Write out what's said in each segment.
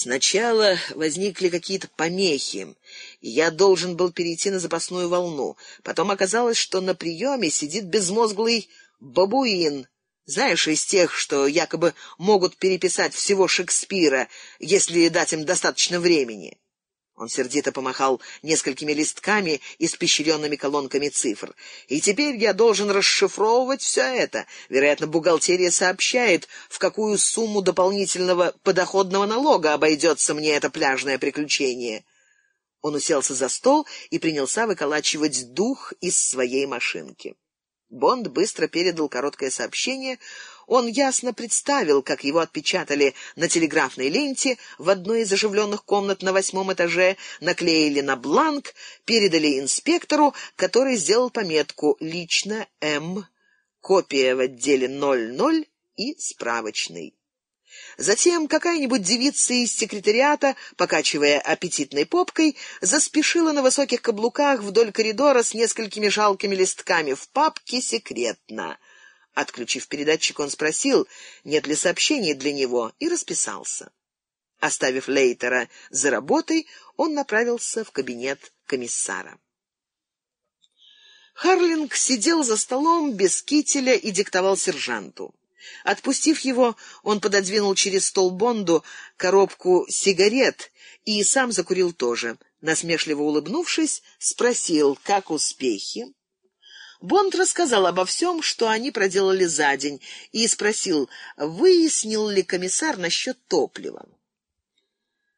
Сначала возникли какие-то помехи, и я должен был перейти на запасную волну. Потом оказалось, что на приеме сидит безмозглый бабуин, знаешь, из тех, что якобы могут переписать всего Шекспира, если дать им достаточно времени. Он сердито помахал несколькими листками, испещренными колонками цифр. «И теперь я должен расшифровывать все это. Вероятно, бухгалтерия сообщает, в какую сумму дополнительного подоходного налога обойдется мне это пляжное приключение». Он уселся за стол и принялся выколачивать дух из своей машинки. Бонд быстро передал короткое сообщение, он ясно представил, как его отпечатали на телеграфной ленте в одной из оживленных комнат на восьмом этаже, наклеили на бланк, передали инспектору, который сделал пометку «Лично М», копия в отделе 00 и справочный. Затем какая-нибудь девица из секретариата, покачивая аппетитной попкой, заспешила на высоких каблуках вдоль коридора с несколькими жалкими листками в папке «Секретно». Отключив передатчик, он спросил, нет ли сообщений для него, и расписался. Оставив Лейтера за работой, он направился в кабинет комиссара. Харлинг сидел за столом без кителя и диктовал сержанту. Отпустив его, он пододвинул через стол Бонду коробку сигарет и сам закурил тоже. Насмешливо улыбнувшись, спросил, как успехи. Бонд рассказал обо всем, что они проделали за день, и спросил, выяснил ли комиссар насчет топлива.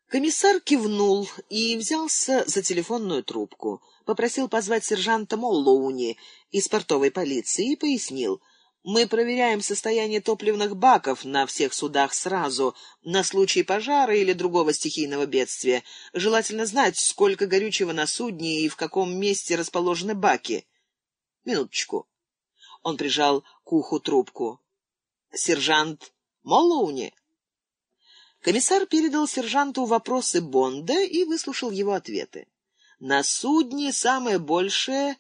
Комиссар кивнул и взялся за телефонную трубку. Попросил позвать сержанта Моллоуни из портовой полиции и пояснил. «Мы проверяем состояние топливных баков на всех судах сразу, на случай пожара или другого стихийного бедствия. Желательно знать, сколько горючего на судне и в каком месте расположены баки». Минуточку. Он прижал к уху трубку. Сержант Моллоуни. Комиссар передал сержанту вопросы Бонда и выслушал его ответы. На судне самое большее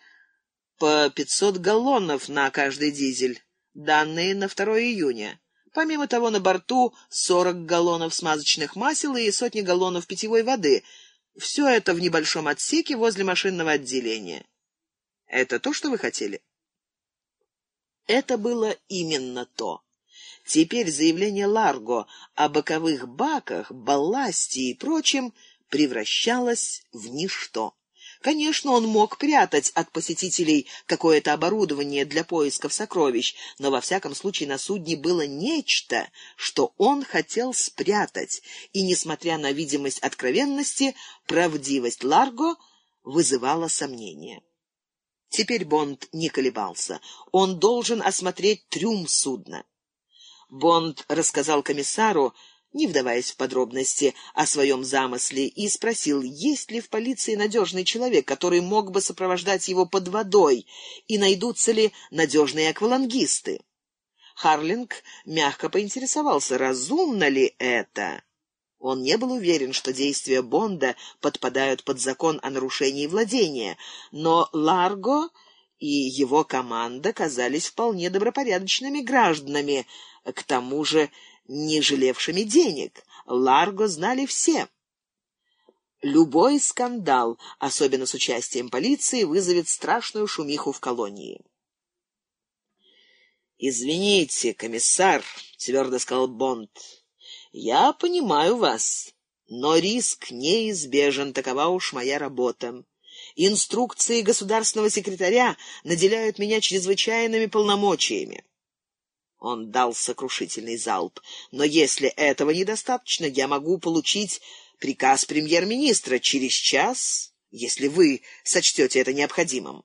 по 500 галлонов на каждый дизель. Данные на 2 июня. Помимо того, на борту 40 галлонов смазочных масел и сотни галлонов питьевой воды. Все это в небольшом отсеке возле машинного отделения. Это то, что вы хотели? Это было именно то. Теперь заявление Ларго о боковых баках, балласте и прочем превращалось в ничто. Конечно, он мог прятать от посетителей какое-то оборудование для поисков сокровищ, но во всяком случае на судне было нечто, что он хотел спрятать, и, несмотря на видимость откровенности, правдивость Ларго вызывала сомнения. Теперь Бонд не колебался. Он должен осмотреть трюм судна. Бонд рассказал комиссару, не вдаваясь в подробности о своем замысле, и спросил, есть ли в полиции надежный человек, который мог бы сопровождать его под водой, и найдутся ли надежные аквалангисты. Харлинг мягко поинтересовался, разумно ли это. Он не был уверен, что действия Бонда подпадают под закон о нарушении владения, но Ларго и его команда казались вполне добропорядочными гражданами, к тому же не жалевшими денег. Ларго знали все. Любой скандал, особенно с участием полиции, вызовет страшную шумиху в колонии. «Извините, комиссар», — твердо сказал Бонд, — я понимаю вас, но риск неизбежен, такова уж моя работа. Инструкции государственного секретаря наделяют меня чрезвычайными полномочиями. Он дал сокрушительный залп. Но если этого недостаточно, я могу получить приказ премьер-министра через час, если вы сочтете это необходимым.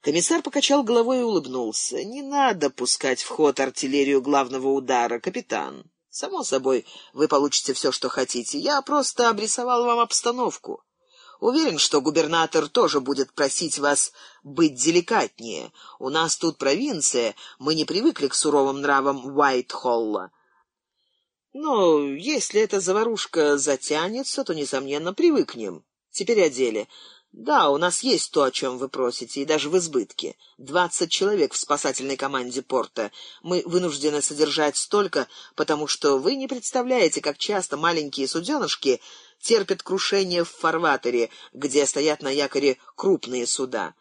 Комиссар покачал головой и улыбнулся. «Не надо пускать в ход артиллерию главного удара, капитан. Само собой, вы получите все, что хотите. Я просто обрисовал вам обстановку. Уверен, что губернатор тоже будет просить вас быть деликатнее. У нас тут провинция, мы не привыкли к суровым нравам Уайт-Холла. Но если эта заварушка затянется, то, несомненно, привыкнем. Теперь о деле. «Да, у нас есть то, о чем вы просите, и даже в избытке. Двадцать человек в спасательной команде порта. Мы вынуждены содержать столько, потому что вы не представляете, как часто маленькие суденышки терпят крушение в фарватере, где стоят на якоре крупные суда.